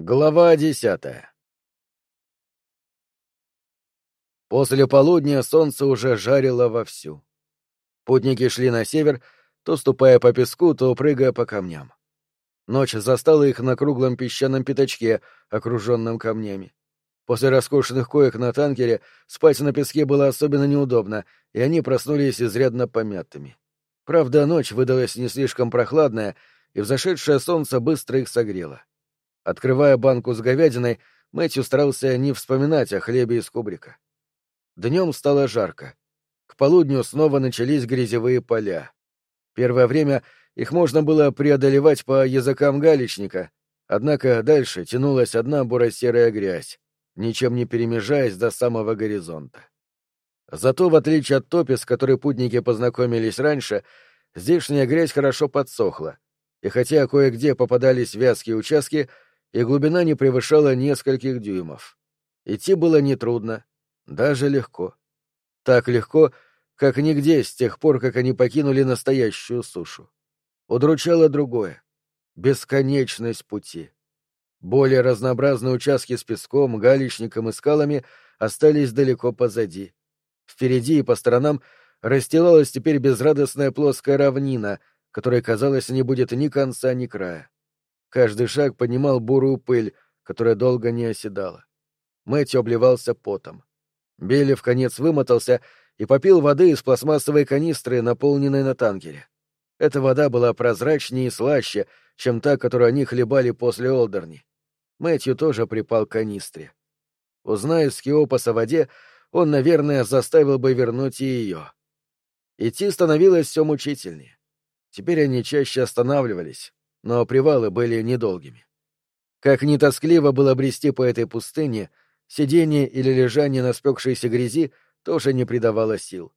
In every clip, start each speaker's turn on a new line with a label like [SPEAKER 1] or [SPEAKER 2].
[SPEAKER 1] Глава десятая После полудня солнце уже жарило вовсю. Путники шли на север, то ступая по песку, то прыгая по камням. Ночь застала их на круглом песчаном пятачке, окруженном камнями. После роскошных коек на танкере спать на песке было особенно неудобно, и они проснулись изрядно помятыми. Правда, ночь выдалась не слишком прохладная, и взошедшее солнце быстро их согрело. Открывая банку с говядиной, Мэтью старался не вспоминать о хлебе из кубрика. Днем стало жарко. К полудню снова начались грязевые поля. Первое время их можно было преодолевать по языкам галечника, однако дальше тянулась одна буро-серая грязь, ничем не перемежаясь до самого горизонта. Зато, в отличие от топи, с которой путники познакомились раньше, здешняя грязь хорошо подсохла, и хотя кое-где попадались вязкие участки, и глубина не превышала нескольких дюймов. Идти было нетрудно, даже легко. Так легко, как нигде с тех пор, как они покинули настоящую сушу. Удручало другое — бесконечность пути. Более разнообразные участки с песком, галечником и скалами остались далеко позади. Впереди и по сторонам расстилалась теперь безрадостная плоская равнина, которой, казалось, не будет ни конца, ни края. Каждый шаг поднимал бурую пыль, которая долго не оседала. Мэтью обливался потом. Белли в конец вымотался и попил воды из пластмассовой канистры, наполненной на танкере. Эта вода была прозрачнее и слаще, чем та, которую они хлебали после Олдерни. Мэтью тоже припал к канистре. Узнав с Киопаса о воде, он, наверное, заставил бы вернуть и ее. Идти становилось все мучительнее. Теперь они чаще останавливались, но привалы были недолгими. Как ни тоскливо было брести по этой пустыне, сидение или лежание на спекшейся грязи тоже не придавало сил.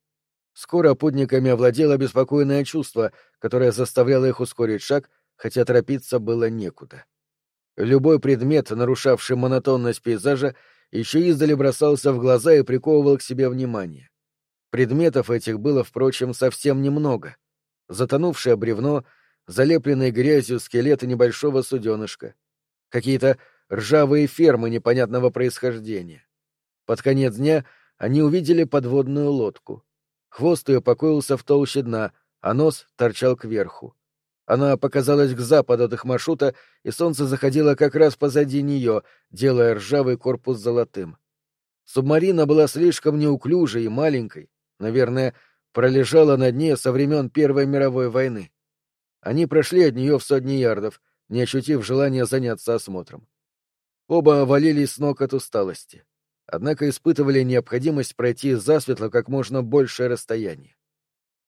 [SPEAKER 1] Скоро путниками овладело беспокойное чувство, которое заставляло их ускорить шаг, хотя торопиться было некуда. Любой предмет, нарушавший монотонность пейзажа, еще издали бросался в глаза и приковывал к себе внимание. Предметов этих было, впрочем, совсем немного. Затонувшее бревно — залепленный грязью скелеты небольшого суденышка, какие-то ржавые фермы непонятного происхождения. Под конец дня они увидели подводную лодку. Хвост ее покоился в толще дна, а нос торчал кверху. Она показалась к западу от их маршрута, и солнце заходило как раз позади нее, делая ржавый корпус золотым. Субмарина была слишком неуклюжей и маленькой, наверное, пролежала на дне со времен Первой мировой войны. Они прошли от нее в сотни ярдов, не ощутив желания заняться осмотром. Оба валились с ног от усталости, однако испытывали необходимость пройти засветло как можно большее расстояние.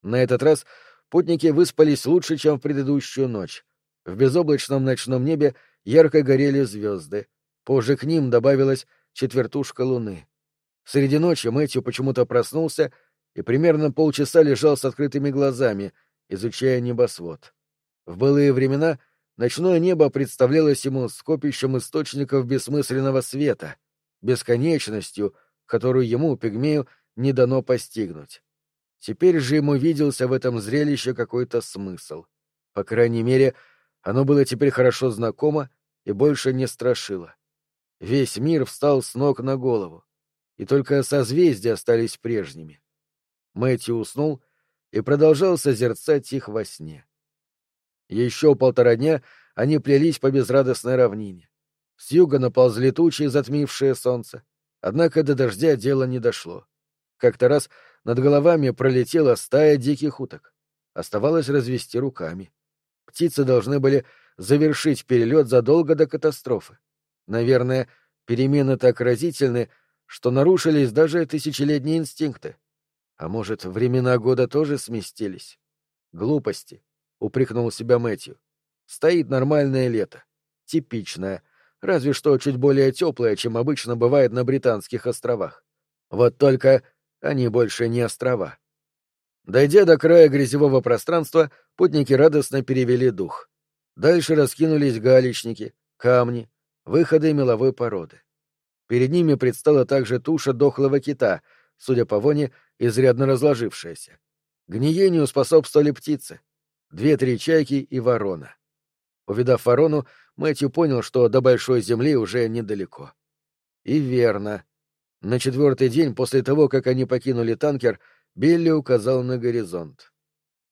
[SPEAKER 1] На этот раз путники выспались лучше, чем в предыдущую ночь. В безоблачном ночном небе ярко горели звезды. Позже к ним добавилась четвертушка луны. Среди ночи Мэтью почему-то проснулся и примерно полчаса лежал с открытыми глазами, изучая небосвод. В былые времена ночное небо представлялось ему скопищем источников бессмысленного света, бесконечностью, которую ему, пигмею, не дано постигнуть. Теперь же ему виделся в этом зрелище какой-то смысл. По крайней мере, оно было теперь хорошо знакомо и больше не страшило. Весь мир встал с ног на голову, и только созвездия остались прежними. Мэтью уснул и продолжал созерцать их во сне. Еще полтора дня они плелись по безрадостной равнине. С юга наползли тучи, затмившие солнце. Однако до дождя дело не дошло. Как-то раз над головами пролетела стая диких уток. Оставалось развести руками. Птицы должны были завершить перелет задолго до катастрофы. Наверное, перемены так разительны, что нарушились даже тысячелетние инстинкты. А может, времена года тоже сместились? Глупости упрекнул себя Мэтью. Стоит нормальное лето. Типичное. Разве что чуть более теплое, чем обычно бывает на Британских островах. Вот только они больше не острова. Дойдя до края грязевого пространства, путники радостно перевели дух. Дальше раскинулись галечники, камни, выходы меловой породы. Перед ними предстала также туша дохлого кита, судя по воне, изрядно разложившаяся. Гниению способствовали птицы две-три чайки и ворона. Увидав ворону, Мэтью понял, что до Большой Земли уже недалеко. И верно. На четвертый день после того, как они покинули танкер, Билли указал на горизонт.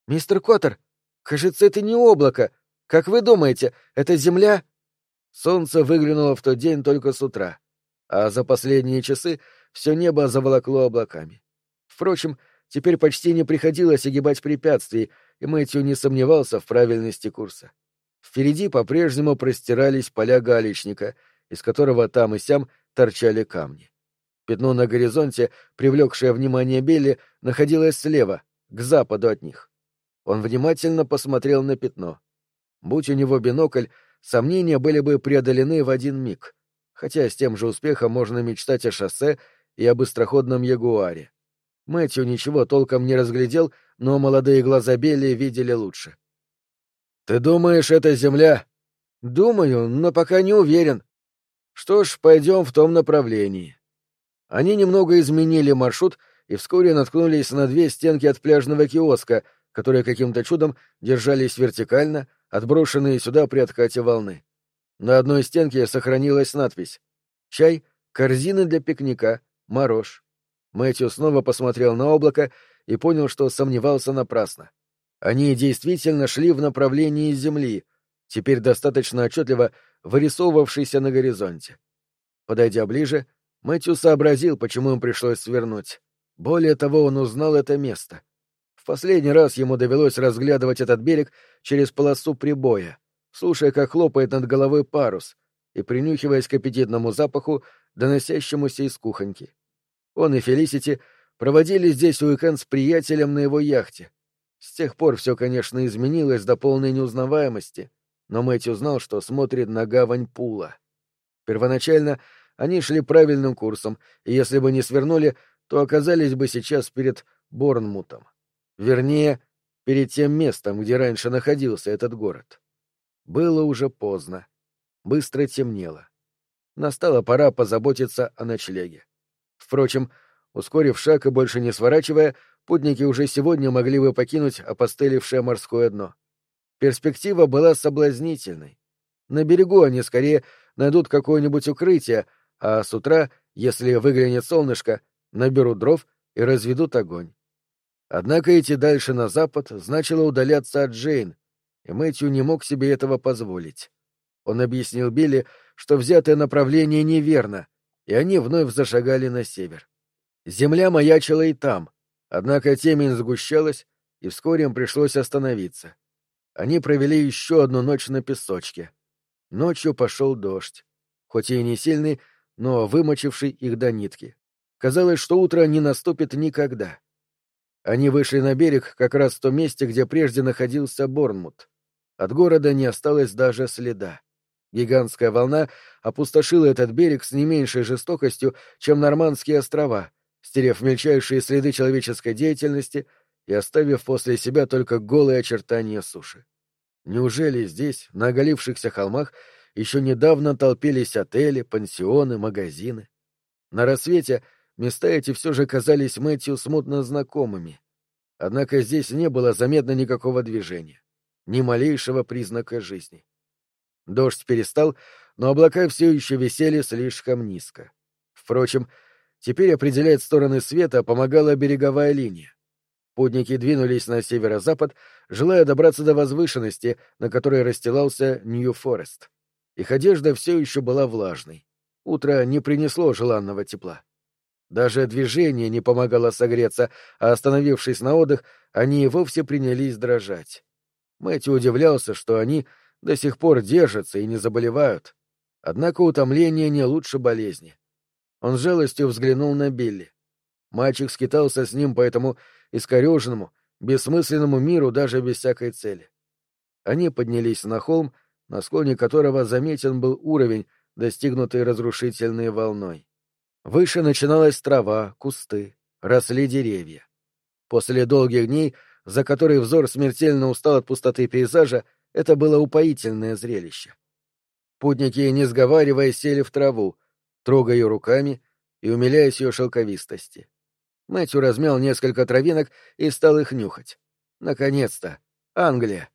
[SPEAKER 1] «Мистер Коттер, кажется, это не облако. Как вы думаете, это Земля?» Солнце выглянуло в тот день только с утра, а за последние часы все небо заволокло облаками. Впрочем, теперь почти не приходилось огибать препятствий, и Мэтью не сомневался в правильности курса. Впереди по-прежнему простирались поля галечника, из которого там и сям торчали камни. Пятно на горизонте, привлекшее внимание Билли, находилось слева, к западу от них. Он внимательно посмотрел на пятно. Будь у него бинокль, сомнения были бы преодолены в один миг, хотя с тем же успехом можно мечтать о шоссе и о быстроходном ягуаре. Мэтью ничего толком не разглядел, но молодые глаза Билли видели лучше. «Ты думаешь, это земля?» «Думаю, но пока не уверен. Что ж, пойдем в том направлении». Они немного изменили маршрут и вскоре наткнулись на две стенки от пляжного киоска, которые каким-то чудом держались вертикально, отброшенные сюда при откате волны. На одной стенке сохранилась надпись «Чай, корзины для пикника, морож». Мэтью снова посмотрел на облако и понял, что сомневался напрасно. Они действительно шли в направлении Земли, теперь достаточно отчетливо вырисовывавшейся на горизонте. Подойдя ближе, Мэтью сообразил, почему им пришлось свернуть. Более того, он узнал это место. В последний раз ему довелось разглядывать этот берег через полосу прибоя, слушая, как хлопает над головой парус, и принюхиваясь к аппетитному запаху, доносящемуся из кухоньки. Он и Фелисити проводили здесь уикенд с приятелем на его яхте. С тех пор все, конечно, изменилось до полной неузнаваемости, но Мэтью знал, что смотрит на гавань Пула. Первоначально они шли правильным курсом, и если бы не свернули, то оказались бы сейчас перед Борнмутом. Вернее, перед тем местом, где раньше находился этот город. Было уже поздно. Быстро темнело. Настала пора позаботиться о ночлеге. Впрочем, ускорив шаг и больше не сворачивая, путники уже сегодня могли бы покинуть опостылевшее морское дно. Перспектива была соблазнительной. На берегу они скорее найдут какое-нибудь укрытие, а с утра, если выглянет солнышко, наберут дров и разведут огонь. Однако идти дальше на запад значило удаляться от Джейн, и Мэтью не мог себе этого позволить. Он объяснил Билли, что взятое направление неверно, и они вновь зашагали на север. Земля маячила и там, однако темень сгущалась, и вскоре им пришлось остановиться. Они провели еще одну ночь на песочке. Ночью пошел дождь. Хоть и не сильный, но вымочивший их до нитки. Казалось, что утро не наступит никогда. Они вышли на берег как раз в том месте, где прежде находился Борнмут. От города не осталось даже следа. Гигантская волна опустошила этот берег с не меньшей жестокостью, чем Нормандские острова, стерев мельчайшие следы человеческой деятельности и оставив после себя только голые очертания суши. Неужели здесь, на оголившихся холмах, еще недавно толпились отели, пансионы, магазины. На рассвете места эти все же казались Мэтью смутно знакомыми. Однако здесь не было заметно никакого движения, ни малейшего признака жизни. Дождь перестал, но облака все еще висели слишком низко. Впрочем, теперь определять стороны света помогала береговая линия. Путники двинулись на северо-запад, желая добраться до возвышенности, на которой расстилался Нью-Форест. Их одежда все еще была влажной. Утро не принесло желанного тепла. Даже движение не помогало согреться, а остановившись на отдых, они и вовсе принялись дрожать. Мэтью удивлялся, что они до сих пор держатся и не заболевают. Однако утомление не лучше болезни. Он жалостью взглянул на Билли. Мальчик скитался с ним по этому искореженному, бессмысленному миру даже без всякой цели. Они поднялись на холм, на склоне которого заметен был уровень, достигнутый разрушительной волной. Выше начиналась трава, кусты, росли деревья. После долгих дней, за которые взор смертельно устал от пустоты пейзажа, это было упоительное зрелище. Путники, не сговариваясь, сели в траву, трогая ее руками и умиляясь ее шелковистости. Мэтью размял несколько травинок и стал их нюхать. Наконец-то! Англия!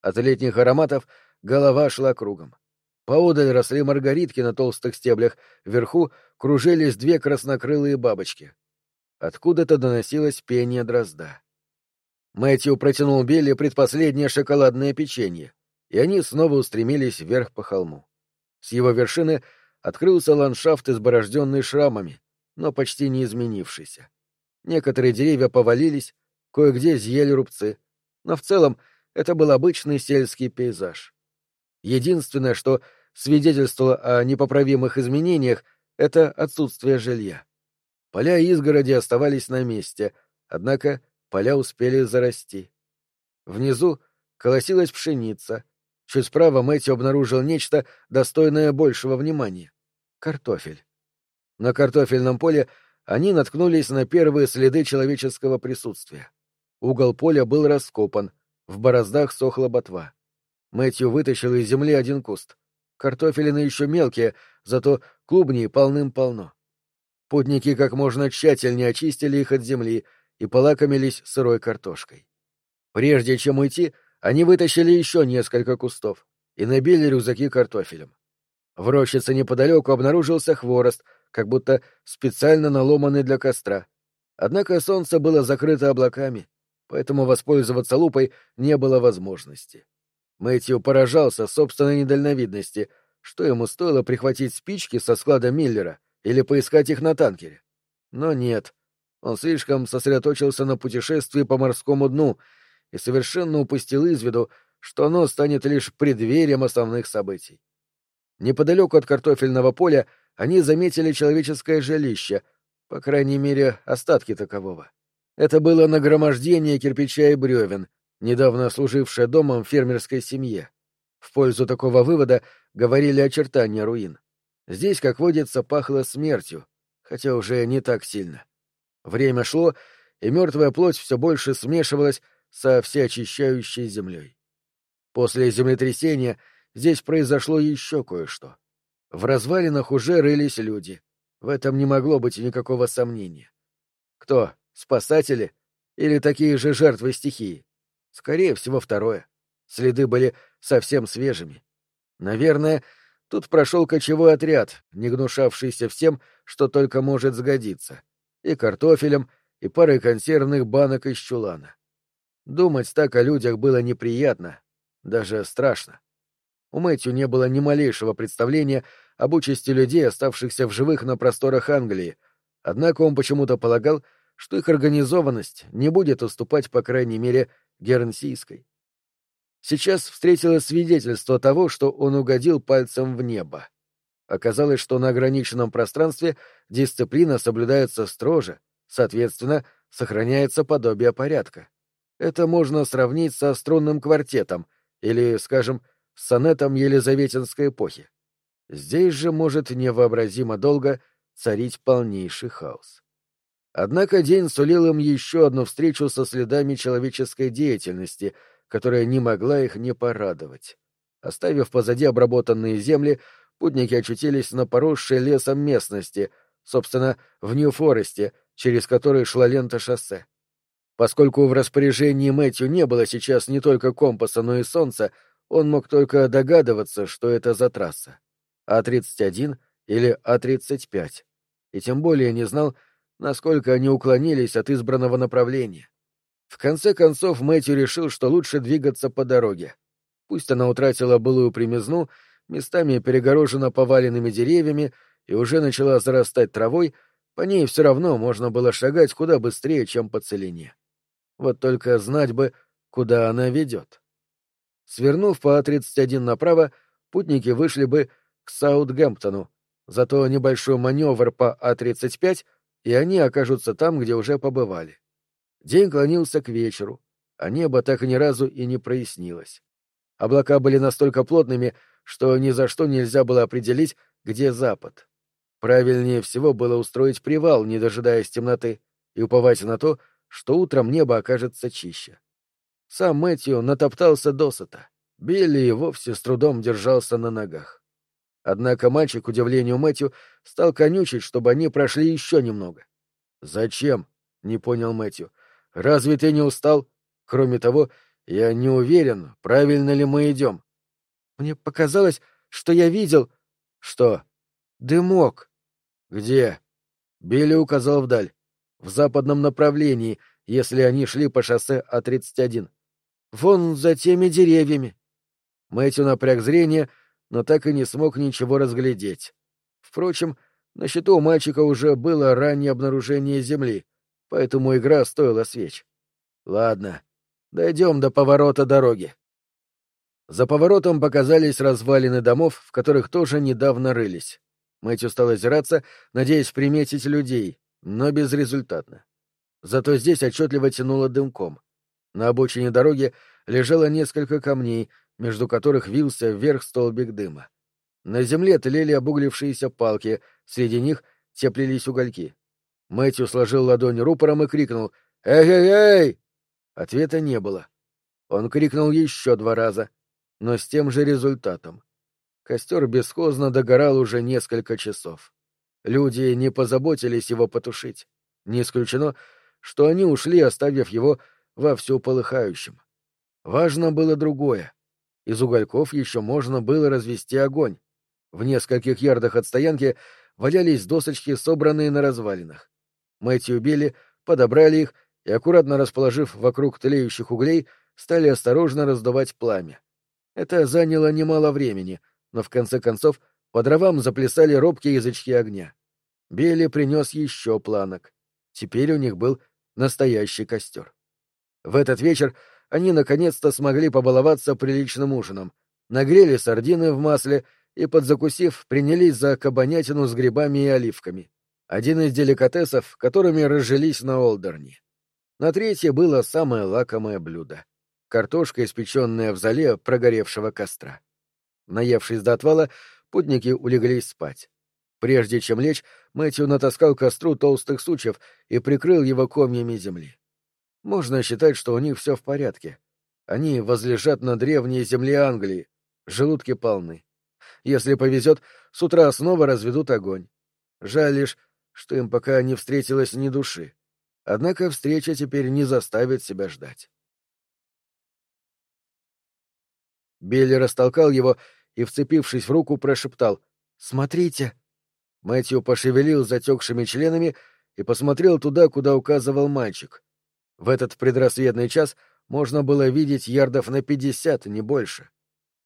[SPEAKER 1] От летних ароматов голова шла кругом. Поодаль росли маргаритки на толстых стеблях, вверху кружились две краснокрылые бабочки. Откуда-то доносилось пение дрозда. Мэтью протянул Билли предпоследнее шоколадное печенье, и они снова устремились вверх по холму. С его вершины открылся ландшафт, изборожденный шрамами, но почти не изменившийся. Некоторые деревья повалились, кое-где зъели рубцы, но в целом это был обычный сельский пейзаж. Единственное, что свидетельствовало о непоправимых изменениях, это отсутствие жилья. Поля и изгороди оставались на месте, однако поля успели зарасти. Внизу колосилась пшеница. Чуть справа Мэтью обнаружил нечто, достойное большего внимания — картофель. На картофельном поле они наткнулись на первые следы человеческого присутствия. Угол поля был раскопан, в бороздах сохла ботва. Мэтью вытащил из земли один куст. Картофелины еще мелкие, зато клубней полным-полно. Путники как можно тщательнее очистили их от земли и полакомились сырой картошкой. Прежде чем уйти, они вытащили еще несколько кустов и набили рюкзаки картофелем. В рощице неподалеку обнаружился хворост, как будто специально наломанный для костра. Однако солнце было закрыто облаками, поэтому воспользоваться лупой не было возможности. Мэтью поражался собственной недальновидности, что ему стоило прихватить спички со склада Миллера или поискать их на танкере. Но нет, он слишком сосредоточился на путешествии по морскому дну и совершенно упустил из виду, что оно станет лишь преддверием основных событий. Неподалеку от картофельного поля они заметили человеческое жилище, по крайней мере, остатки такового. Это было нагромождение кирпича и бревен, недавно служившее домом фермерской семье. В пользу такого вывода говорили очертания руин. Здесь, как водится, пахло смертью, хотя уже не так сильно. Время шло, и мертвая плоть все больше смешивалась со всеочищающей землей. После землетрясения здесь произошло еще кое-что. В развалинах уже рылись люди. В этом не могло быть никакого сомнения. Кто? Спасатели? Или такие же жертвы стихии? Скорее всего, второе. Следы были совсем свежими. Наверное, тут прошел кочевой отряд, не гнушавшийся всем, что только может сгодиться. И картофелем, и парой консервных банок из чулана. Думать так о людях было неприятно, даже страшно. У Мэтью не было ни малейшего представления об участи людей, оставшихся в живых на просторах Англии, однако он почему-то полагал, что их организованность не будет уступать, по крайней мере, гернсийской. Сейчас встретилось свидетельство того, что он угодил пальцем в небо. Оказалось, что на ограниченном пространстве дисциплина соблюдается строже, соответственно, сохраняется подобие порядка. Это можно сравнить со струнным квартетом или, скажем, с сонетом Елизаветинской эпохи. Здесь же может невообразимо долго царить полнейший хаос. Однако день сулил им еще одну встречу со следами человеческой деятельности, которая не могла их не порадовать. Оставив позади обработанные земли, путники очутились на поросшей лесом местности, собственно, в Нью-Форесте, через который шла лента шоссе. Поскольку в распоряжении Мэтью не было сейчас не только компаса, но и солнца, он мог только догадываться, что это за трасса. А-31 или А-35. И тем более не знал, насколько они уклонились от избранного направления. В конце концов Мэтью решил, что лучше двигаться по дороге. Пусть она утратила былую примизну, местами перегорожена поваленными деревьями и уже начала зарастать травой, по ней все равно можно было шагать куда быстрее, чем по целине. Вот только знать бы, куда она ведет. Свернув по А-31 направо, путники вышли бы к Саутгемптону, зато небольшой маневр по А-35 и они окажутся там, где уже побывали. День клонился к вечеру, а небо так ни разу и не прояснилось. Облака были настолько плотными, что ни за что нельзя было определить, где запад. Правильнее всего было устроить привал, не дожидаясь темноты, и уповать на то, что утром небо окажется чище. Сам Мэтью натоптался досыта. Билли и вовсе с трудом держался на ногах. Однако мальчик, к удивлению Мэтью, стал конючить, чтобы они прошли еще немного. «Зачем?» — не понял Мэтью. «Разве ты не устал? Кроме того, я не уверен, правильно ли мы идем». «Мне показалось,
[SPEAKER 2] что я видел...»
[SPEAKER 1] «Что?»
[SPEAKER 2] «Дымок».
[SPEAKER 1] «Где?» Билли указал вдаль. «В западном направлении, если они шли по шоссе А-31».
[SPEAKER 2] «Вон за теми деревьями».
[SPEAKER 1] Мэтью напряг зрение, но так и не смог ничего разглядеть. Впрочем, на счету у мальчика уже было раннее обнаружение Земли, поэтому игра стоила свеч. Ладно, дойдем до поворота дороги. За поворотом показались развалины домов, в которых тоже недавно рылись. Мэтью стал озираться, надеясь приметить людей, но безрезультатно. Зато здесь отчетливо тянуло дымком. На обочине дороги лежало несколько камней, между которых вился вверх столбик дыма. На земле тлели обуглившиеся палки, среди них теплились угольки. Мэтью сложил ладонь рупором и крикнул «Эй-эй-эй!». Ответа не было. Он крикнул еще два раза, но с тем же результатом. Костер бесхозно догорал уже несколько часов. Люди не позаботились его потушить. Не исключено, что они ушли, оставив его вовсю полыхающим. Важно было другое. Из угольков еще можно было развести огонь. В нескольких ярдах от стоянки валялись досочки, собранные на развалинах. Мэтью убили, подобрали их и, аккуратно расположив вокруг тлеющих углей, стали осторожно раздувать пламя. Это заняло немало времени, но в конце концов по дровам заплясали робкие язычки огня. Билли принес еще планок. Теперь у них был настоящий костер. В этот вечер они наконец-то смогли побаловаться приличным ужином, нагрели сардины в масле и, подзакусив, принялись за кабанятину с грибами и оливками. Один из деликатесов, которыми разжились на Олдерне. На третье было самое лакомое блюдо — картошка, испеченная в зале прогоревшего костра. Наевшись до отвала, путники улеглись спать. Прежде чем лечь, Мэтью натаскал костру толстых сучьев и прикрыл его комьями земли. Можно считать, что у них все в порядке. Они возлежат на древней земле Англии, желудки полны. Если повезет, с утра снова разведут огонь. Жаль лишь, что им пока не встретилось ни души. Однако встреча теперь не заставит себя ждать. Билли растолкал его и, вцепившись в руку, прошептал «Смотрите!». Мэтью пошевелил затекшими членами и посмотрел туда, куда указывал мальчик. В этот предрассветный час можно было видеть ярдов на пятьдесят, не больше.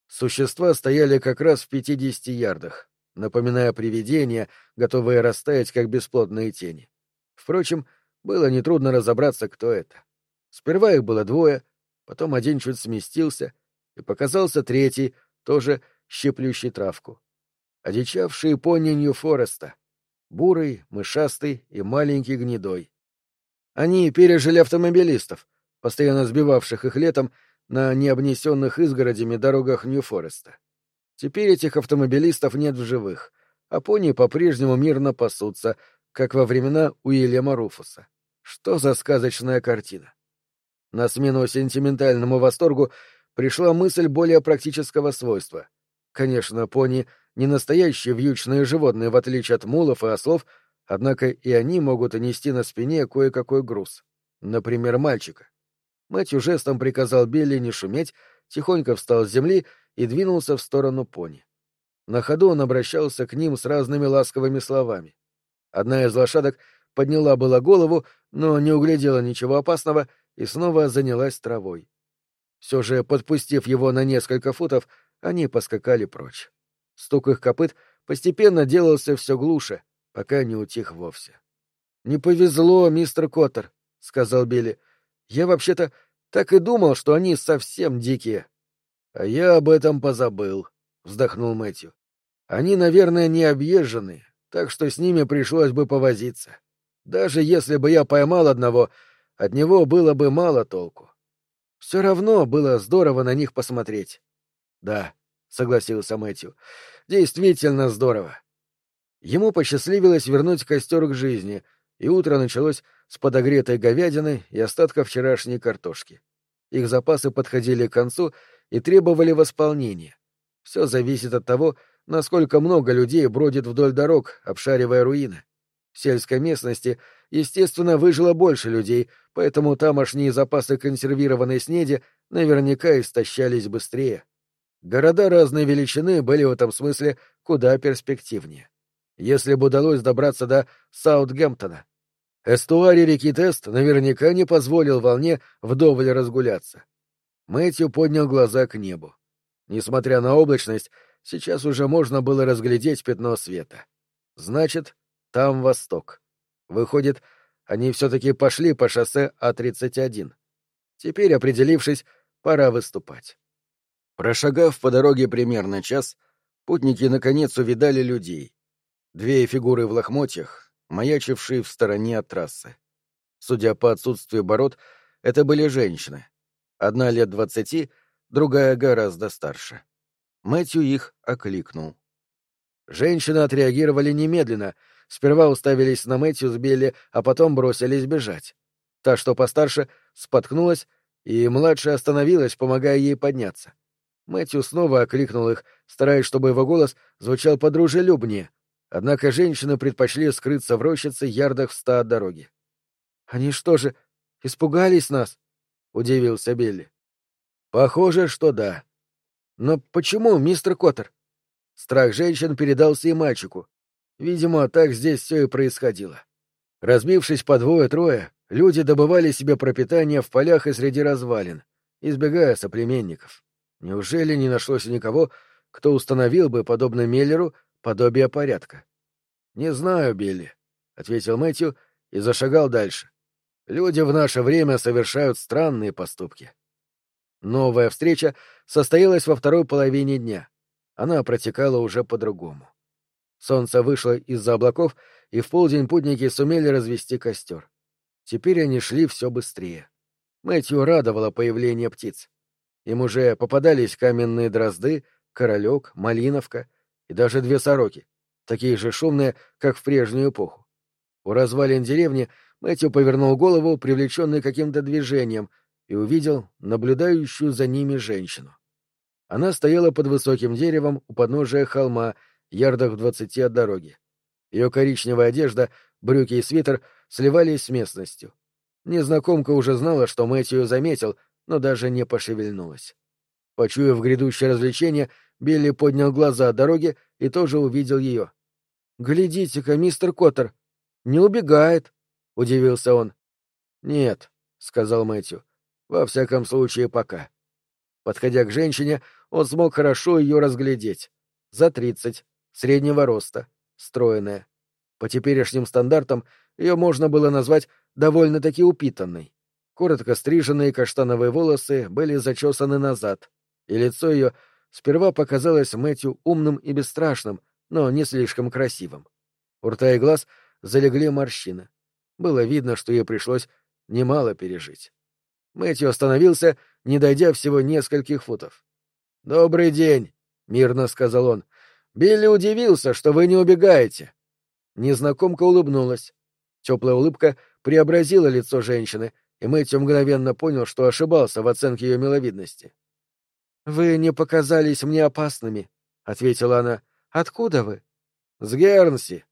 [SPEAKER 1] Существа стояли как раз в пятидесяти ярдах, напоминая привидения, готовые растаять, как бесплотные тени. Впрочем, было нетрудно разобраться, кто это. Сперва их было двое, потом один чуть сместился, и показался третий, тоже щиплющий травку. Одичавший пони Нью-Фореста, бурый, мышастый и маленький гнедой. Они пережили автомобилистов, постоянно сбивавших их летом на необнесенных изгородями дорогах Нью-Фореста. Теперь этих автомобилистов нет в живых, а пони по-прежнему мирно пасутся, как во времена Уильяма Руфуса. Что за сказочная картина? На смену сентиментальному восторгу пришла мысль более практического свойства. Конечно, пони — не настоящие вьючные животные, в отличие от мулов и ослов, однако и они могут нести на спине кое-какой груз. Например, мальчика. Мэтью жестом приказал Билли не шуметь, тихонько встал с земли и двинулся в сторону пони. На ходу он обращался к ним с разными ласковыми словами. Одна из лошадок подняла было голову, но не углядела ничего опасного и снова занялась травой. Все же, подпустив его на несколько футов, они поскакали прочь. Стук их копыт постепенно делался все глуше, пока не утих вовсе. — Не повезло, мистер Коттер, — сказал Билли. Я вообще-то так и думал, что они совсем дикие. — А я об этом позабыл, — вздохнул Мэтью. — Они, наверное, не объезженные, так что с ними пришлось бы повозиться. Даже если бы я поймал одного, от него было бы мало толку. Все равно было здорово на них посмотреть. — Да, — согласился Мэтью, — действительно здорово. Ему посчастливилось вернуть костер к жизни, и утро началось с подогретой говядины и остатков вчерашней картошки. Их запасы подходили к концу и требовали восполнения. Все зависит от того, насколько много людей бродит вдоль дорог, обшаривая руины. В сельской местности, естественно, выжило больше людей, поэтому тамошние запасы консервированной снеди наверняка истощались быстрее. Города разной величины были в этом смысле куда перспективнее. Если бы удалось добраться до Саутгемптона, эстуарий реки Тест наверняка не позволил волне вдоволь разгуляться. Мэтью поднял глаза к небу. Несмотря на облачность, сейчас уже можно было разглядеть пятно света. Значит, там восток. Выходит, они все-таки пошли по шоссе А-31. Теперь, определившись, пора выступать. Прошагав по дороге примерно час, путники наконец увидали людей. Две фигуры в лохмотьях, маячившие в стороне от трассы. Судя по отсутствию бород, это были женщины. Одна лет двадцати, другая гораздо старше. Мэтью их окликнул. Женщины отреагировали немедленно, сперва уставились на Мэтью с Билли, а потом бросились бежать. Та, что постарше, споткнулась, и младшая остановилась, помогая ей подняться. Мэтью снова окликнул их, стараясь, чтобы его голос звучал подружелюбнее, однако женщины предпочли скрыться в рощице ярдах в ста от дороги. — Они что же, испугались нас? удивился Билли. Похоже, что да. Но почему, мистер Коттер? Страх женщин передался и мальчику. Видимо, так здесь все и происходило. Разбившись по двое-трое, люди добывали себе пропитание в полях и среди развалин, избегая соплеменников. Неужели не нашлось никого, кто установил бы, подобно Меллеру, подобие порядка? — Не знаю, Билли, — ответил Мэтью и зашагал дальше. Люди в наше время совершают странные поступки. Новая встреча состоялась во второй половине дня. Она протекала уже по-другому. Солнце вышло из-за облаков, и в полдень путники сумели развести костер. Теперь они шли все быстрее. Мэтью радовало появление птиц. Им уже попадались каменные дрозды, королек, малиновка и даже две сороки, такие же шумные, как в прежнюю эпоху. У развалин деревни Мэтью повернул голову, привлеченный каким-то движением, и увидел наблюдающую за ними женщину. Она стояла под высоким деревом у подножия холма, ярдах в двадцати от дороги. Ее коричневая одежда, брюки и свитер сливались с местностью. Незнакомка уже знала, что Мэтью заметил, но даже не пошевельнулась. Почуяв грядущее развлечение, Билли поднял глаза от дороги и тоже увидел ее. — Глядите-ка, мистер Коттер, не убегает, — удивился он. «Нет», — сказал Мэтью, — «во всяком случае пока». Подходя к женщине, он смог хорошо ее разглядеть. За тридцать, среднего роста, стройная. По теперешним стандартам ее можно было назвать довольно-таки упитанной. Коротко стриженные каштановые волосы были зачесаны назад, и лицо ее сперва показалось Мэтью умным и бесстрашным, но не слишком красивым. У рта и глаз залегли морщины. Было видно, что ей пришлось немало пережить. Мэтью остановился, не дойдя всего нескольких футов. «Добрый день», — мирно сказал он. «Билли удивился, что вы не убегаете». Незнакомка улыбнулась. Теплая улыбка преобразила лицо женщины, и Мэтью мгновенно понял, что ошибался в оценке ее миловидности. «Вы не показались мне опасными», — ответила она. «Откуда вы?» «С Гернси».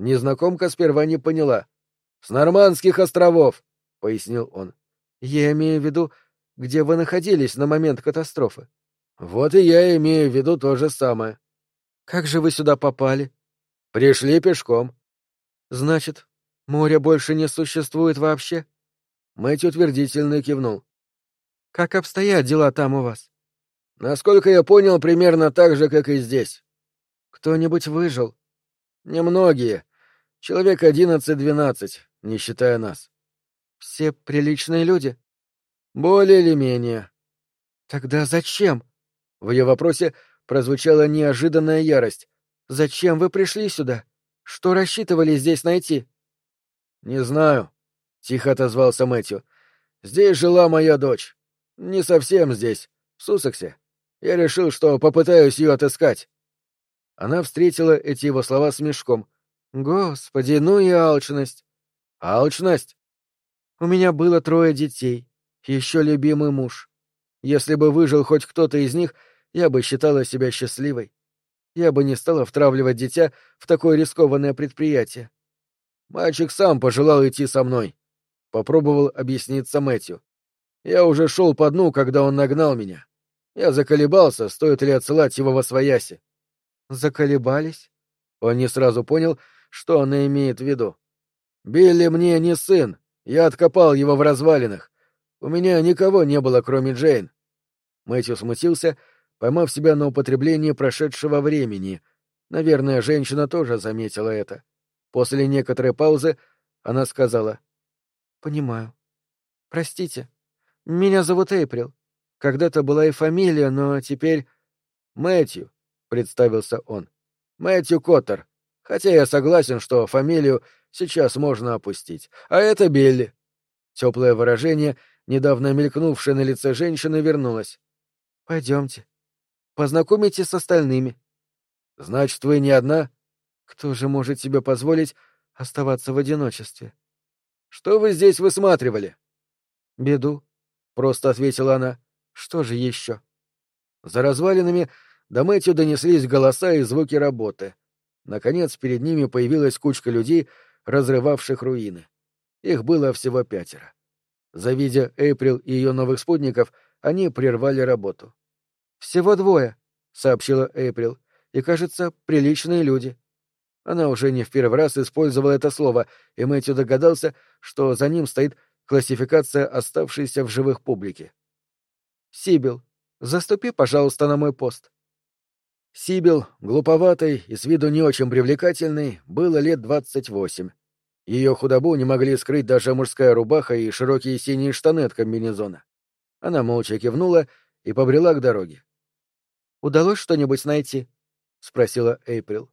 [SPEAKER 1] Незнакомка сперва не поняла. — С Нормандских островов, — пояснил он. — Я имею в виду, где вы находились на момент катастрофы. — Вот и я имею в виду то же самое. — Как же вы сюда попали? — Пришли пешком. — Значит, моря больше не существует вообще? Мэтью утвердительно кивнул. — Как обстоят дела там у вас? — Насколько я понял, примерно так же, как и здесь. — Кто-нибудь выжил? — Немногие. Человек одиннадцать-двенадцать не считая нас. Все приличные люди? Более или менее. Тогда зачем? В ее вопросе прозвучала неожиданная ярость. Зачем вы пришли сюда? Что рассчитывали здесь найти? Не знаю, тихо отозвался Мэтью. Здесь жила моя дочь. Не совсем здесь, в Сусексе. Я решил, что попытаюсь ее отыскать. Она встретила эти его слова с мешком. Господи, ну и алчность. Алчность? У меня было трое детей, еще любимый муж. Если бы выжил хоть кто-то из них, я бы считала себя счастливой. Я бы не стала втравливать дитя в такое рискованное предприятие. Мальчик сам пожелал идти со мной. Попробовал объясниться Мэтью. Я уже шел по дну, когда он нагнал меня. Я заколебался, стоит ли отсылать его во свояси.
[SPEAKER 2] Заколебались?
[SPEAKER 1] Он не сразу понял, что она имеет в виду. Билли мне не сын, я откопал его в развалинах. У меня никого не было, кроме Джейн. Мэтью смутился, поймав себя на употреблении прошедшего времени. Наверное, женщина тоже заметила это. После некоторой паузы она сказала.
[SPEAKER 2] — Понимаю. Простите. Меня зовут Эйприл. Когда-то была и фамилия, но теперь...
[SPEAKER 1] — Мэтью, — представился он. — Мэтью Коттер. Хотя я согласен, что фамилию сейчас можно опустить. А это Билли. Теплое выражение, недавно мелькнувшее на лице женщины, вернулось.
[SPEAKER 2] — Пойдемте. Познакомитесь с остальными.
[SPEAKER 1] — Значит, вы не одна?
[SPEAKER 2] Кто же может себе позволить оставаться в одиночестве?
[SPEAKER 1] — Что вы здесь высматривали?
[SPEAKER 2] — Беду, — просто ответила она. — Что же еще?
[SPEAKER 1] За развалинами до Мэтью донеслись голоса и звуки работы. Наконец перед ними появилась кучка людей, разрывавших руины. Их было всего пятеро. Завидя Эйприл и ее новых спутников, они прервали работу.
[SPEAKER 2] «Всего двое», — сообщила Эйприл, — «и, кажется, приличные люди».
[SPEAKER 1] Она уже не в первый раз использовала это слово, и Мэтью догадался, что за ним стоит классификация оставшейся в живых публики.
[SPEAKER 2] «Сибил, заступи, пожалуйста, на мой пост».
[SPEAKER 1] Сибил, глуповатый и с виду не очень привлекательный, было лет двадцать восемь. Ее худобу не могли скрыть даже мужская рубаха и широкие синие штаны от комбинезона. Она молча кивнула и побрела к дороге.
[SPEAKER 2] «Удалось что-нибудь найти?» — спросила Эйприл.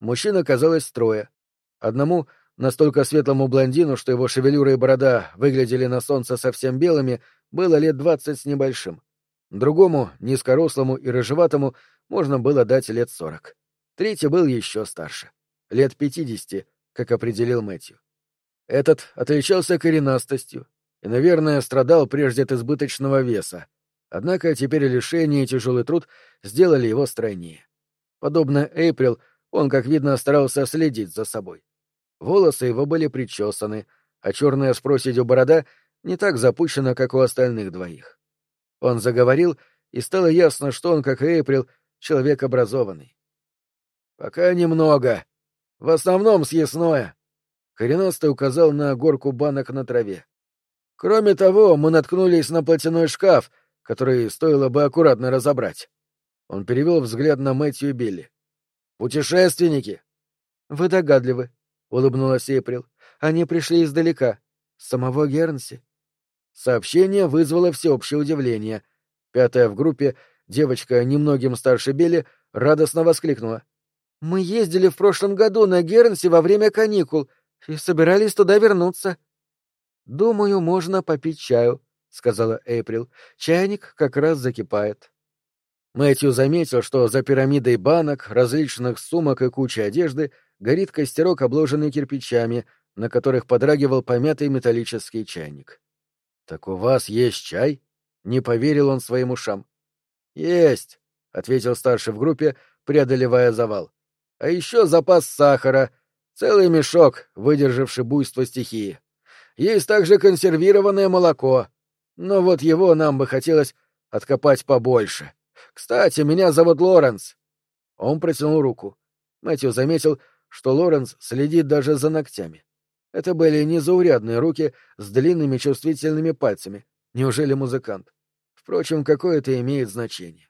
[SPEAKER 1] Мужчин оказалось трое. Одному, настолько светлому блондину, что его шевелюра и борода выглядели на солнце совсем белыми, было лет двадцать с небольшим. Другому, низкорослому и рыжеватому, можно было дать лет сорок. Третий был еще старше. Лет пятидесяти, как определил Мэтью. Этот отличался коренастостью и, наверное, страдал прежде от избыточного веса. Однако теперь лишение и тяжелый труд сделали его стройнее. Подобно Эйприл, он, как видно, старался следить за собой. Волосы его были причесаны, а черная с проседью борода не так запущена, как у остальных двоих. Он заговорил, и стало ясно, что он, как и Эйприл, человек образованный. «Пока немного. В основном съестное». Коренастый указал на горку банок на траве. «Кроме того, мы наткнулись на платяной шкаф, который стоило бы аккуратно разобрать». Он перевел взгляд на Мэтью и Билли. «Путешественники!»
[SPEAKER 2] «Вы догадливы», — улыбнулась Эйприл. «Они пришли издалека, с самого Гернси».
[SPEAKER 1] Сообщение вызвало всеобщее удивление. Пятая в группе, девочка немногим старше Билли, радостно воскликнула.
[SPEAKER 2] «Мы ездили в прошлом году на Гернси во время каникул и собирались туда вернуться». «Думаю, можно попить чаю», — сказала Эйприл. «Чайник как раз закипает».
[SPEAKER 1] Мэтью заметил, что за пирамидой банок, различных сумок и кучей одежды горит костерок, обложенный кирпичами, на которых подрагивал помятый металлический чайник. — Так у вас есть чай? — не поверил он своим ушам. — Есть, — ответил старший в группе, преодолевая завал. — А еще запас сахара, целый мешок, выдержавший буйство стихии. Есть также консервированное молоко, но вот его нам бы хотелось откопать побольше. «Кстати, меня зовут Лоренс». Он протянул руку. Мэтью заметил, что Лоренс следит даже за ногтями. Это были незаурядные руки с длинными чувствительными пальцами. Неужели музыкант? Впрочем, какое это имеет значение.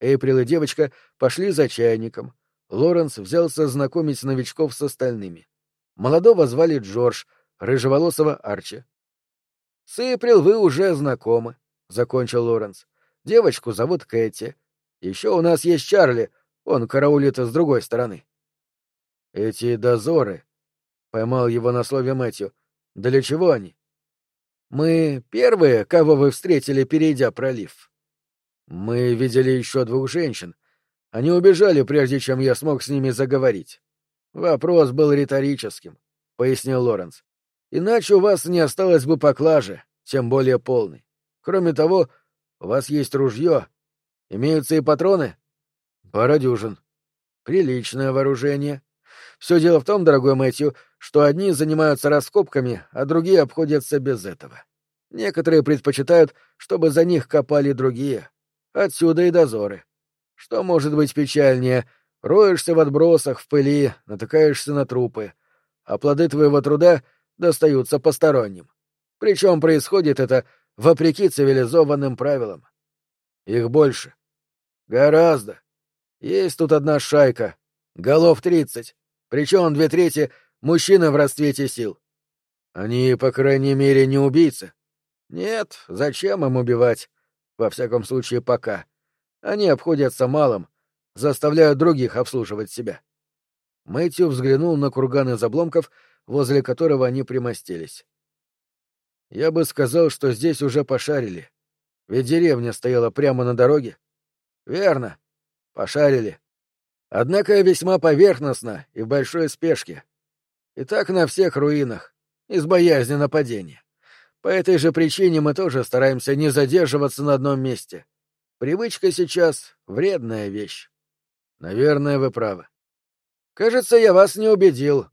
[SPEAKER 1] Эйприл и девочка пошли за чайником. Лоренс взялся знакомить новичков с остальными. Молодого звали Джордж, рыжеволосого Арчи. — С Эйприл вы уже знакомы, — закончил Лоренс. Девочку зовут Кэти. Еще у нас есть Чарли, он караулит с другой стороны. Эти дозоры, — поймал его на слове Мэтью, — для чего они? Мы первые, кого вы встретили, перейдя пролив. Мы видели еще двух женщин. Они убежали, прежде чем я смог с ними заговорить. Вопрос был риторическим, — пояснил Лоренс. Иначе у вас не осталось бы поклажи, тем более полной. Кроме того, у вас есть ружье? Имеются и патроны? Пара дюжин. Приличное вооружение. Все дело в том, дорогой Мэтью, что одни занимаются раскопками, а другие обходятся без этого. Некоторые предпочитают, чтобы за них копали другие. Отсюда и дозоры. Что может быть печальнее? Роешься в отбросах, в пыли, натыкаешься на трупы, а плоды твоего труда достаются посторонним. Причем происходит это вопреки цивилизованным правилам. Их больше. Гораздо. Есть тут одна шайка. Голов тридцать. Причем две трети — мужчины в расцвете сил. Они, по крайней мере, не убийцы. Нет, зачем им убивать? Во всяком случае, пока. Они обходятся малым, заставляют других обслуживать себя. Мэтью взглянул на курган из обломков, возле которого они примостились. Я бы сказал, что здесь уже пошарили. Ведь деревня стояла прямо на дороге. Верно. Пошарили. Однако весьма поверхностно и в большой спешке. И так на всех руинах, из боязни нападения. По этой же причине мы тоже стараемся не задерживаться на одном месте. Привычка сейчас — вредная вещь. Наверное, вы правы. Кажется, я вас не убедил.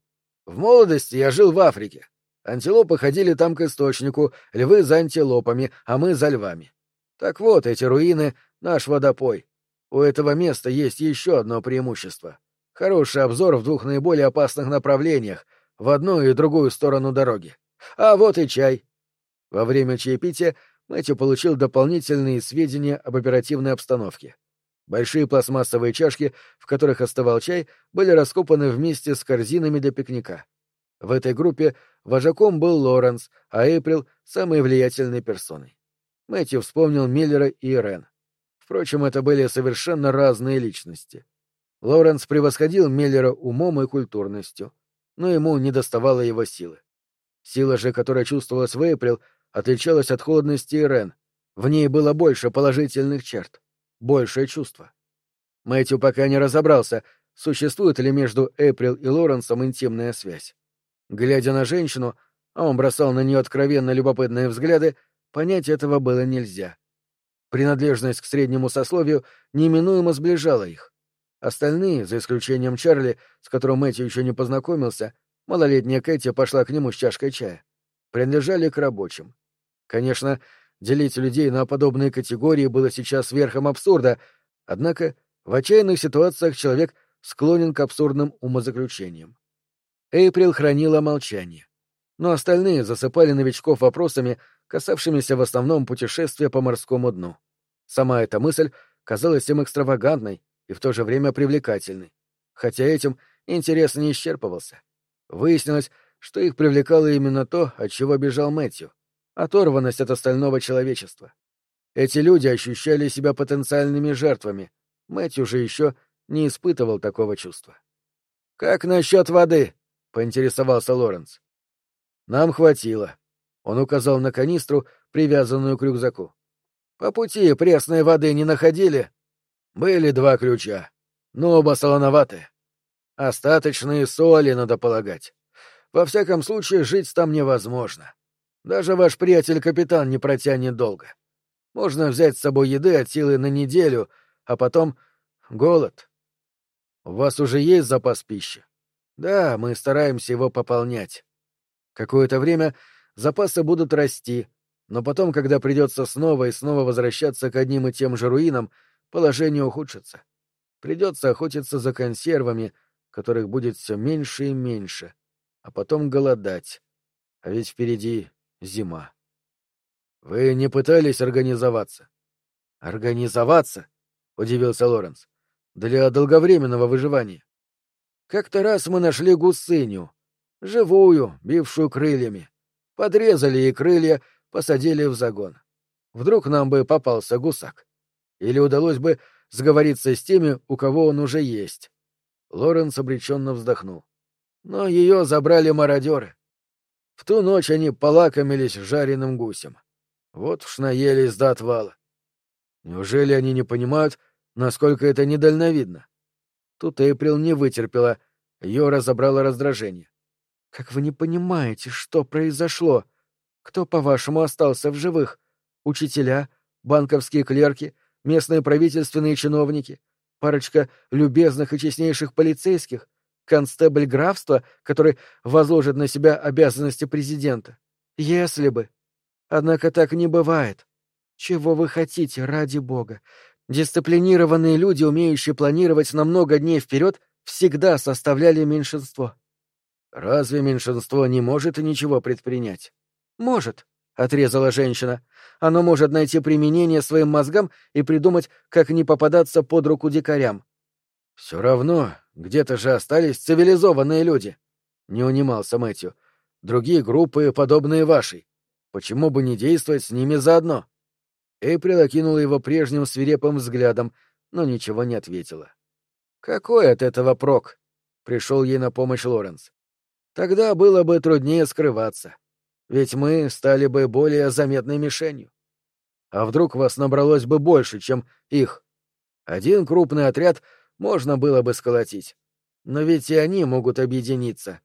[SPEAKER 1] В молодости я жил в Африке. Антилопы ходили там к источнику, львы за антилопами, а мы за львами. Так вот, эти руины — наш водопой. У этого места есть еще одно преимущество. Хороший обзор в двух наиболее опасных направлениях, в одну и другую сторону дороги. А вот и чай. Во время чаепития Мэтью получил дополнительные сведения об оперативной обстановке. Большие пластмассовые чашки, в которых остывал чай, были раскопаны вместе с корзинами для пикника. В этой группе вожаком был Лоренс, а Эйприл — самой влиятельной персоной. Мэтью вспомнил Миллера и Ирен. Впрочем, это были совершенно разные личности. Лоренс превосходил Миллера умом и культурностью, но ему не доставало его силы. Сила же, которая чувствовалась в Эйприл, отличалась от холодности Ирен. В ней было больше положительных черт, большее чувство. Мэтью пока не разобрался, существует ли между Эйприл и Лоренсом интимная связь. Глядя на женщину, а он бросал на нее откровенно любопытные взгляды, понять этого было нельзя. Принадлежность к среднему сословию неминуемо сближала их. Остальные, за исключением Чарли, с которым Мэтью еще не познакомился, малолетняя Кэти пошла к нему с чашкой чая, принадлежали к рабочим. Конечно, делить людей на подобные категории было сейчас верхом абсурда, однако в отчаянных ситуациях человек склонен к абсурдным умозаключениям. Эйприл хранила молчание. Но остальные засыпали новичков вопросами, касавшимися в основном путешествия по морскому дну. Сама эта мысль казалась им экстравагантной и в то же время привлекательной, хотя этим интерес не исчерпывался. Выяснилось, что их привлекало именно то, от чего бежал Мэтью — оторванность от остального человечества. Эти люди ощущали себя потенциальными жертвами, Мэтью же еще не испытывал такого чувства. «Как насчет воды?» Поинтересовался Лоренс. Нам хватило. Он указал на канистру, привязанную к рюкзаку. По пути пресной воды не находили? Были два ключа, но оба солоноватые. Остаточные соли, надо полагать. Во всяком случае, жить там невозможно. Даже ваш приятель-капитан не протянет долго. Можно взять с собой еды от силы на неделю, а потом голод. У вас уже есть запас пищи? Да, мы стараемся его пополнять. Какое-то время запасы будут расти, но потом, когда придется снова и снова возвращаться к одним и тем же руинам, положение ухудшится. Придется охотиться за консервами, которых будет все меньше и меньше, а потом голодать. А ведь впереди зима. Вы не пытались организоваться? Организоваться? удивился Лоренс. Для долговременного выживания. Как-то раз мы нашли гусыню, живую, бившую крыльями. Подрезали ей крылья, посадили в загон. Вдруг нам бы попался гусак. Или удалось бы сговориться с теми, у кого он уже есть. Лоренс обреченно вздохнул. Но ее забрали мародеры. В ту ночь они полакомились жареным гусем. Вот уж наелись до отвала. Неужели они не понимают, насколько это недальновидно? Тут Эйприл не вытерпела, ее разобрало раздражение. «Как вы не понимаете, что произошло? Кто, по-вашему, остался в живых? Учителя, банковские клерки, местные правительственные чиновники, парочка любезных и честнейших полицейских, констебль графства, который возложит на себя обязанности президента? Если бы. Однако так не бывает. Чего вы хотите, ради бога?
[SPEAKER 2] Дисциплинированные люди, умеющие планировать на много дней вперед, всегда составляли меньшинство.
[SPEAKER 1] Разве меньшинство не может ничего предпринять?
[SPEAKER 2] Может, — отрезала женщина. Оно может найти применение своим мозгам и придумать, как не попадаться под руку дикарям.
[SPEAKER 1] Все равно, где-то же остались цивилизованные люди. Не унимался Мэтью. Другие группы, подобные вашей. Почему бы не действовать с ними заодно? Эйприл окинула его прежним свирепым взглядом, но ничего не ответила. Какой от этого прок? Пришел ей на помощь Лоренс. Тогда было бы труднее скрываться. Ведь мы стали бы более заметной мишенью. А вдруг вас набралось бы больше, чем их? Один крупный отряд можно было бы сколотить. Но ведь и они могут объединиться.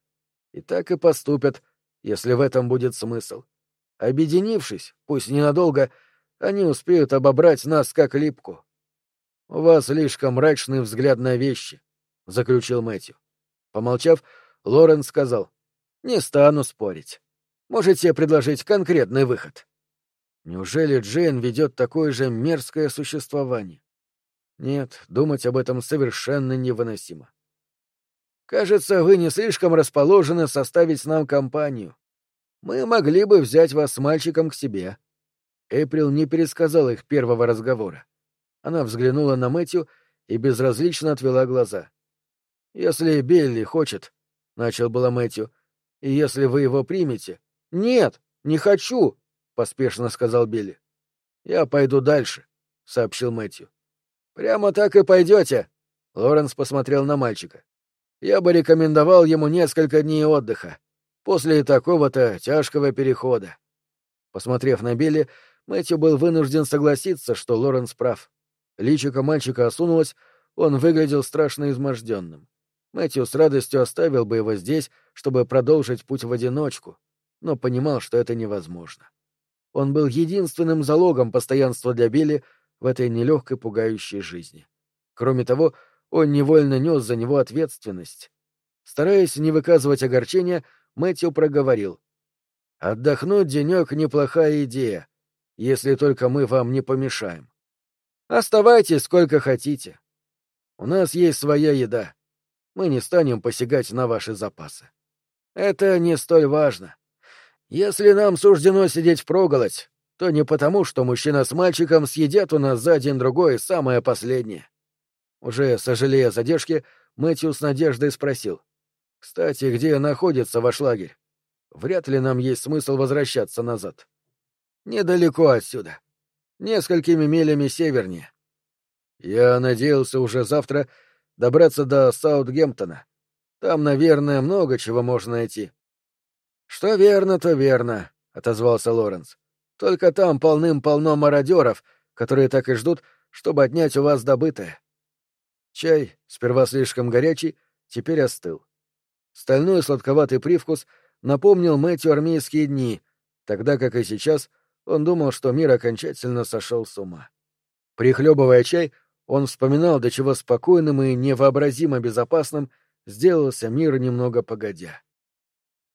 [SPEAKER 1] И так и поступят, если в этом будет смысл. Объединившись, пусть ненадолго, они успеют обобрать нас как липку. — У вас слишком мрачный взгляд на вещи, — заключил Мэтью. Помолчав, Лорен сказал, — Не стану спорить. Можете предложить конкретный выход. Неужели Джейн ведет такое же мерзкое существование? Нет, думать об этом совершенно невыносимо. Кажется, вы не слишком расположены составить нам компанию. Мы могли бы взять вас с мальчиком к себе. Эприл не пересказала их первого разговора. Она взглянула на Мэтью и безразлично отвела глаза. «Если Белли хочет», — начал было Мэтью, — «и если вы его примете, «Нет, не хочу», — поспешно сказал Билли. «Я пойду дальше», — сообщил Мэтью. «Прямо так и пойдете», — Лоренс посмотрел на мальчика. «Я бы рекомендовал ему несколько дней отдыха после такого-то тяжкого перехода». Посмотрев на Билли, Мэтью был вынужден согласиться, что Лоренс прав. Личико мальчика осунулось, он выглядел страшно изможденным. Мэтью с радостью оставил бы его здесь, чтобы продолжить путь в одиночку, но понимал, что это невозможно. Он был единственным залогом постоянства для Билли в этой нелегкой пугающей жизни. Кроме того, он невольно нес за него ответственность. Стараясь не выказывать огорчения, Мэтью проговорил. «Отдохнуть денек — неплохая идея, если только мы вам не помешаем. Оставайтесь сколько хотите. У нас есть своя еда. Мы не станем посягать на ваши запасы. Это не столь важно. Если нам суждено сидеть впроголодь, то не потому, что мужчина с мальчиком съедят у нас за день-другой самое последнее. Уже сожалея о задержке, Мэтью с надеждой спросил. «Кстати, где находится ваш лагерь? Вряд ли нам есть смысл возвращаться назад». «Недалеко отсюда. Несколькими милями севернее. Я надеялся уже завтра добраться до Саутгемптона. Там, наверное, много чего можно найти. Что верно, то верно, отозвался Лоренс. Только там полным-полно мародеров, которые так и ждут, чтобы отнять у вас добытое. Чай, сперва слишком горячий, теперь остыл. Стальной сладковатый привкус напомнил Мэтью армейские дни, тогда как и сейчас он думал, что мир окончательно сошел с ума. Прихлебывая чай, он вспоминал, до чего спокойным и невообразимо безопасным сделался мир немного погодя.